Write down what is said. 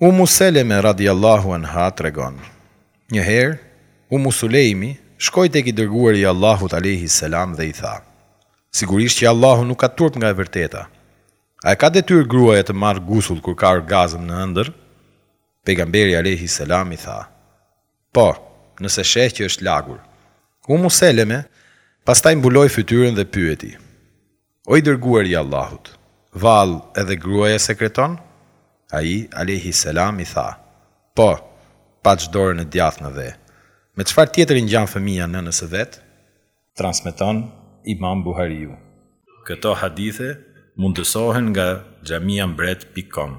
Ummu Seleme radhiyallahu anha tregon, Një herë, Ummu Sulejmi shkoi tek i Dërguari i Allahut alejhi selam dhe i tha, Sigurisht që Allahu nuk ka turp nga e vërteta. A e ka detyrë gruaja të marrë gusull kur ka orgazëm në ëndërr? Pejgamberi alejhi selam i tha, Po, nëse sheh që është lagur. Ummu Seleme pastaj mbuloi fytyrën dhe pyeti, O i Dërguari i Allahut, vallë edhe gruaja sekreton? Ai, alejhi selam, i tha, Po, paç dorën e djathtë në dhé. Me çfarë tjetër i ngjan fëmija nënës së vet? Transmeton Imam Buhariu. Këto hadithe mundësohen nga xhamiambret pikë kom.